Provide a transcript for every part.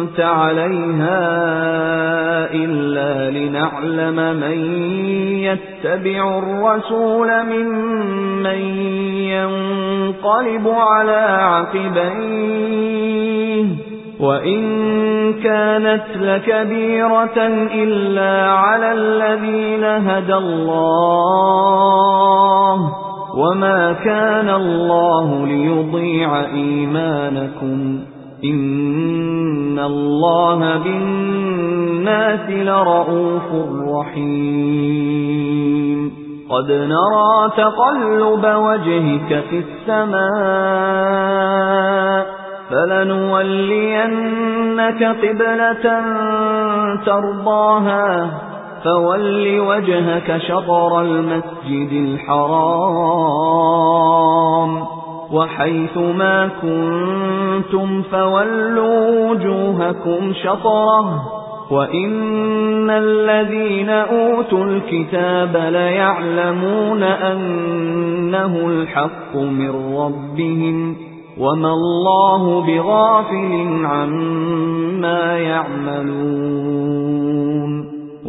كنت عليها إلا لنعلم من يتبع الرسول ممن ينقلب على عقبيه وَإِن كَانَتْ لَكَبِيرَةً إِلَّا عَلَى الَّذِينَ هَدَى اللَّهُ وَمَا كَانَ اللَّهُ لِيُضِيعَ إِيمَانَكُمْ إِنَّ اللَّهَ بِالنَّاسِ لَرَءُوفٌ رَحِيمٌ. قَدْ نَرَى تَقَلُّبَ وَجْهِكَ فِي السَّمَاءِ فَلَنُوَلِّيَنَّكَ قِبْلَةً تَرْضَاهَا فَوَلِّ وَجْهَكَ شَطْرَ الْمَسْجِدِ الْحَرَامِ. وَحَيْثُ مَا كُنتُمْ فَوَلُّوا وُجُوهَكُمْ شَطْرَهُ وَإِنَّ الَّذِينَ أُوتُوا الْكِتَابَ لَيَعْلَمُونَ أَنَّهُ الْحَقُّ مِنْ رَبِّهِمْ وَمَا اللَّهُ بِغَافِلٍ عَمَّا يَعْمَلُونَ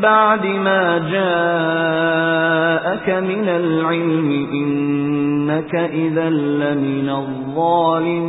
بَعْدِ مَا جَاءَكَ مِنَ الْعِلْمِ إِنَّكَ إِذًا لَّمِنَ الظَّالِمِينَ.